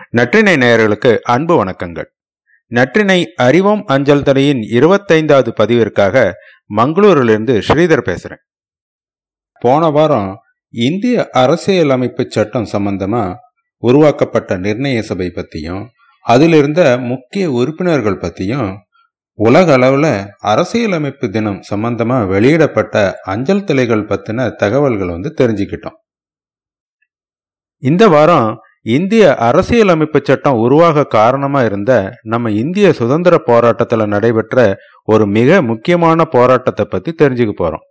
நற்றினை நேயர்களுக்கு அன்பு வணக்கங்கள். நற்றினை அறிவோம் அஞ்சல் தலையின் இருபத்தைந்தாவது பதிவிற்காக மங்களூரிலிருந்து ஸ்ரீதர் பேசுறேன். போன வாரம் இந்திய அரசியலமைப்பு சட்டம் சம்பந்தமா உருவாக்கப்பட்ட நிர்ணய சபை பத்தியும் அதில் இருந்த முக்கிய உறுப்பினர்கள் பத்தியும் உலக அளவுல அரசியலமைப்பு தினம் சம்பந்தமா வெளியிடப்பட்ட அஞ்சல் தலைகள் பத்தின தகவல்கள் வந்து தெரிஞ்சுக்கிட்டோம். இந்த வாரம் இந்திய அரசியலமைப்பு சட்டம் உருவாக காரணமா இருந்த நம்ம இந்திய சுதந்திர போராட்டத்துல நடைபெற்ற ஒரு மிக முக்கியமான போராட்டத்தை பத்தி தெரிஞ்சுக்க போறோம்.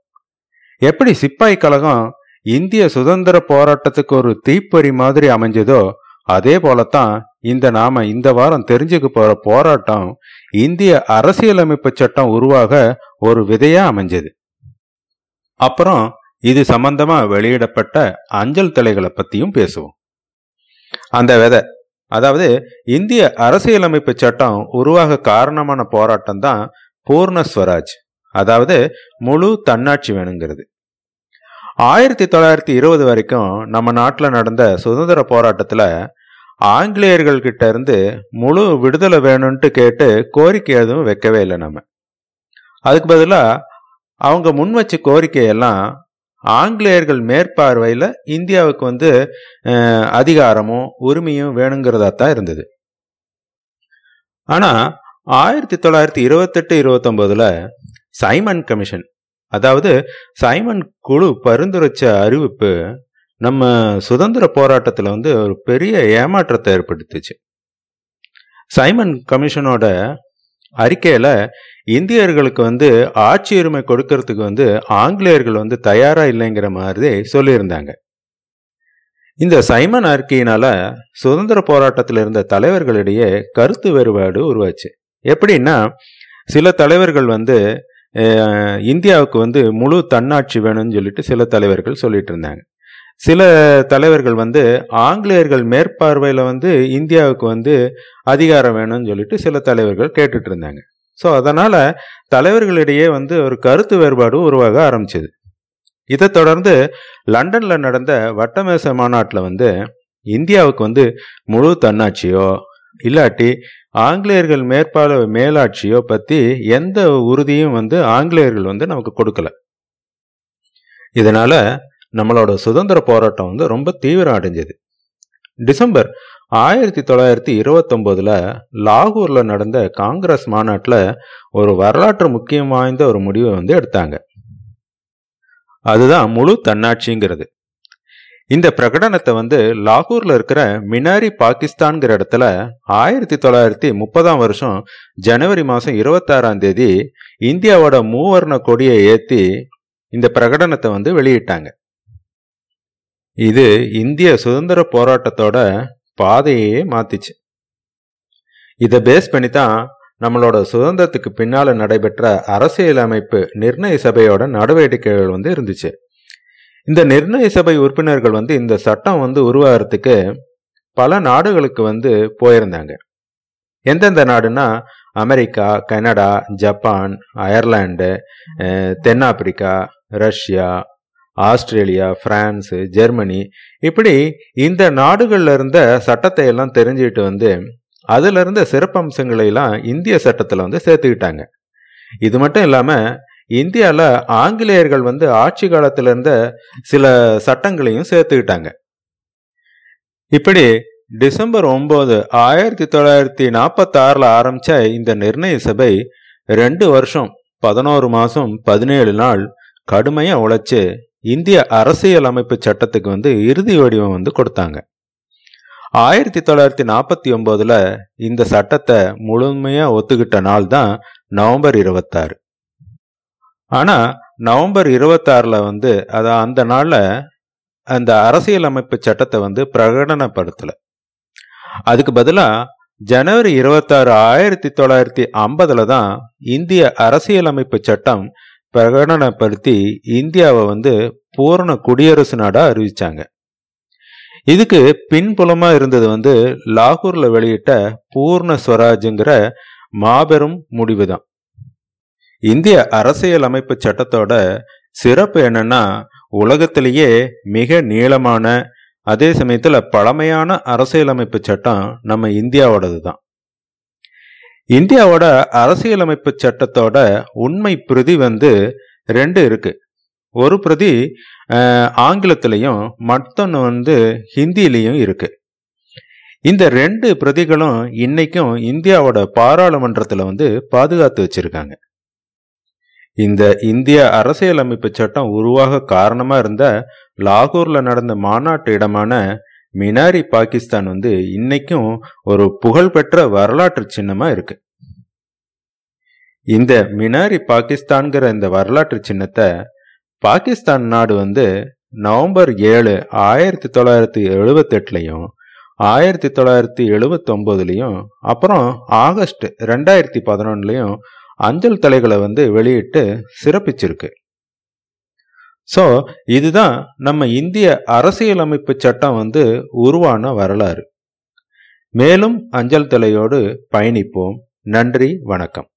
எப்படி சிப்பாய் கழகம் இந்திய சுதந்திர போராட்டத்துக்கு ஒரு தீப்பொறி மாதிரி அமைஞ்சதோ அதே போலத்தான் இந்த நாம இந்த வாரம் தெரிஞ்சுக்க போற போராட்டம் இந்திய அரசியலமைப்பு சட்டம் உருவாக ஒரு விதையா அமைஞ்சது. அப்புறம் இது சம்பந்தமா வெளியிடப்பட்ட அஞ்சல் தலைகளை பத்தியும் பேசுவோம். அந்த விதை. அதாவது இந்திய அரசியலமைப்பு சட்டம் உருவாக காரணமான போராட்டம் தான் பூர்ண ஸ்வராஜ் அதாவது முழு தன்னாட்சி வேணுங்கிறது. ஆயிரத்தி தொள்ளாயிரத்தி இருபது வரைக்கும் நம்ம நாட்டில் நடந்த சுதந்திர போராட்டத்தில் ஆங்கிலேயர்கள் கிட்ட இருந்து முழு விடுதலை வேணும்ட்டு கேட்டு கோரிக்கை எதுவும் வைக்கவே இல்லை நம்ம. அதுக்கு பதிலாக அவங்க முன் வச்ச கோரிக்கையெல்லாம் ஆங்கிலேயர்கள் மேற்பார்வையில் இந்தியாவுக்கு வந்து அதிகாரமும் உரிமையும் வேணுங்கிறதா தான் இருந்தது. ஆனால் ஆயிரத்தி தொள்ளாயிரத்தி இருபத்தெட்டு இருபத்தொம்போதில் சைமன் கமிஷன் அதாவது சைமன் குழு பரிந்துரைச்ச அறிவிப்பு நம்ம சுதந்திர போராட்டத்தில் வந்து ஒரு பெரிய ஏமாற்றத்தை ஏற்படுத்துச்சு. சைமன் கமிஷனோட அறிக்கையில் இந்தியர்களுக்கு வந்து ஆட்சி உரிமை கொடுக்கறதுக்கு வந்து ஆங்கிலேயர்கள் வந்து தயாரா இல்லைங்கிற மாதிரி சொல்லியிருந்தாங்க. இந்த சைமன் அறிக்கையினால சுதந்திர போராட்டத்தில் இருந்த தலைவர்களிடையே கருத்து வேறுபாடு உருவாச்சு. எப்படின்னா சில தலைவர்கள் வந்து இந்தியாவுக்கு வந்து முழு தன்னாட்சி வேணும்னு சொல்லிட்டு சில தலைவர்கள் சொல்லிட்டு இருந்தாங்க. சில தலைவர்கள் வந்து ஆங்கிலேயர்கள் மேற்பார்வையில் வந்து இந்தியாவுக்கு வந்து அதிகாரம் வேணும்னு சொல்லிட்டு சில தலைவர்கள் கேட்டுட்டு இருந்தாங்க. ஸோ அதனால் தலைவர்களிடையே வந்து ஒரு கருத்து வேறுபாடு உருவாக ஆரம்பிச்சது. இதை தொடர்ந்து லண்டனில் நடந்த வட்டமேச மாநாட்டில் வந்து இந்தியாவுக்கு வந்து முழு தன்னாட்சியோ இல்லாட்டி ஆங்கிலேயர்கள் மேற்பால மேலாட்சியோ பற்றி எந்த உறுதியும் வந்து ஆங்கிலேயர்கள் வந்து நமக்கு கொடுக்கல. இதனால் நம்மளோட சுதந்திர போராட்டம் வந்து ரொம்ப தீவிரம் அடைஞ்சது. டிசம்பர் ஆயிரத்தி தொள்ளாயிரத்தி இருபத்தொம்போதில் லாகூரில் நடந்த காங்கிரஸ் மாநாட்டில் ஒரு வரலாற்று முக்கியம் வாய்ந்த ஒரு முடிவை வந்து எடுத்தாங்க. அதுதான் முழு தன்னாட்சிங்கிறது. இந்த பிரகடனத்தை வந்து லாகூரில் இருக்கிற மினாரி பாகிஸ்தான்கிற இடத்துல ஆயிரத்தி தொள்ளாயிரத்தி முப்பதாம் வருஷம் ஜனவரி மாதம் இருபத்தாறாம் தேதி இந்தியாவோட மூவர்ண கொடியை ஏற்றி இந்த பிரகடனத்தை வந்து வெளியிட்டாங்க. இது இந்திய சுதந்திர போராட்டத்தோட பாதையே மாத்திச்சு. இதை பேஸ் பண்ணி தான் நம்மளோட சுதந்திரத்துக்கு பின்னால நடைபெற்ற அரசியலமைப்பு நிர்ணய சபையோட நடவடிக்கைகள் வந்து இருந்துச்சு. இந்த நிர்ணய சபை உறுப்பினர்கள் வந்து இந்த சட்டம் வந்து உருவாகிறதுக்கு பல நாடுகளுக்கு வந்து போயிருந்தாங்க. எந்தெந்த நாடுனா அமெரிக்கா கனடா ஜப்பான் அயர்லாண்டு தென்னாப்பிரிக்கா ரஷ்யா ஆஸ்திரேலியா பிரான்ஸு ஜெர்மனி இப்படி இந்த நாடுகளில் இருந்த சட்டத்தை எல்லாம் தெரிஞ்சுக்கிட்டு வந்து அதில் இருந்த சிறப்பம்சங்களை எல்லாம் இந்திய சட்டத்தில் வந்து சேர்த்துக்கிட்டாங்க. இது மட்டும் இல்லாமல் இந்தியாவில் ஆங்கிலேயர்கள் வந்து ஆட்சி காலத்தில் இருந்த சில சட்டங்களையும் சேர்த்துக்கிட்டாங்க. இப்படி டிசம்பர் ஒன்பது ஆயிரத்தி தொள்ளாயிரத்தி நாற்பத்தி ஆறில் ஆரம்பித்த இந்த நிர்ணய சபை ரெண்டு வருஷம் பதினோரு மாதம் பதினேழு நாள் கடுமையாக உழைச்சி இந்திய அரசியல் அமைப்பு சட்டத்துக்கு வந்து இறுதி வடிவம் வந்து கொடுத்தாங்க. ஆயிரத்தி தொள்ளாயிரத்தி நாற்பத்தி ஒன்பதுல இந்த சட்டத்தை முழுமையா ஒத்துக்கிட்ட நாள் தான் நவம்பர் இருபத்தாறு. ஆனா நவம்பர் இருபத்தாறுல வந்து அத அந்த நாள்ல அந்த அரசியல் அமைப்பு சட்டத்தை வந்து பிரகடனப்படுத்தல. அதுக்கு பதிலா ஜனவரி இருபத்தாறு ஆயிரத்தி தொள்ளாயிரத்தி ஐம்பதுல தான் இந்திய அரசியலமைப்பு சட்டம் பிரகடனப்படுத்தி இந்தியாவை வந்து பூரண குடியரசு நாடா அறிவிச்சாங்க. இதுக்கு பின்புலமா இருந்தது வந்து லாகூர்ல வெளியிட்ட பூர்ண ஸ்வராஜுங்கிற மாபெரும் முடிவு தான் இந்திய அரசியல் அமைப்பு சட்டத்தோட சிறப்பு என்னன்னா உலகத்திலேயே மிக நீளமான அதே சமயத்துல பழமையான அரசியலமைப்பு சட்டம் நம்ம இந்தியாவோடது தான் இந்தியாவோட அரசியலமைப்பு சட்டத்தோட உண்மை பிரதி வந்து ரெண்டு இருக்கு. ஒரு பிரதி ஆங்கிலத்திலையும் மற்றொன்று வந்து ஹிந்திலையும் இருக்கு. இந்த ரெண்டு பிரதிகளும் இன்னைக்கும் இந்தியாவோட பாராளுமன்றத்தில் வந்து பாதுகாத்து வச்சிருக்காங்க. இந்த இந்திய அரசியலமைப்பு சட்டம் உருவாக காரணமா இருந்த லாகூர்ல நடந்த மாநாட்டு இடமான மினாரி பாகிஸ்தான் வந்து இன்னைக்கும் ஒரு புகழ்பெற்ற வரலாற்று சின்னமா இருக்கு. இந்த மினாரி பாகிஸ்தான்கிற இந்த வரலாற்று சின்னத்தை பாகிஸ்தான் நாடு வந்து நவம்பர் ஏழு ஆயிரத்தி தொள்ளாயிரத்தி எழுபத்தி எட்டுலையும் ஆயிரத்தி தொள்ளாயிரத்தி எழுபத்தொம்போதுலையும் அப்புறம் ஆகஸ்ட் ரெண்டாயிரத்தி பதினொன்னுலையும் அஞ்சல் தலைகளை வந்து வெளியிட்டு சிறப்பிச்சிருக்கு. ஸோ இதுதான் நம்ம இந்திய அரசியலமைப்பு சட்டம் வந்து உருவான வரலாறு. மேலும் அஞ்சல் தலையோடு பயணிப்போம். நன்றி வணக்கம்.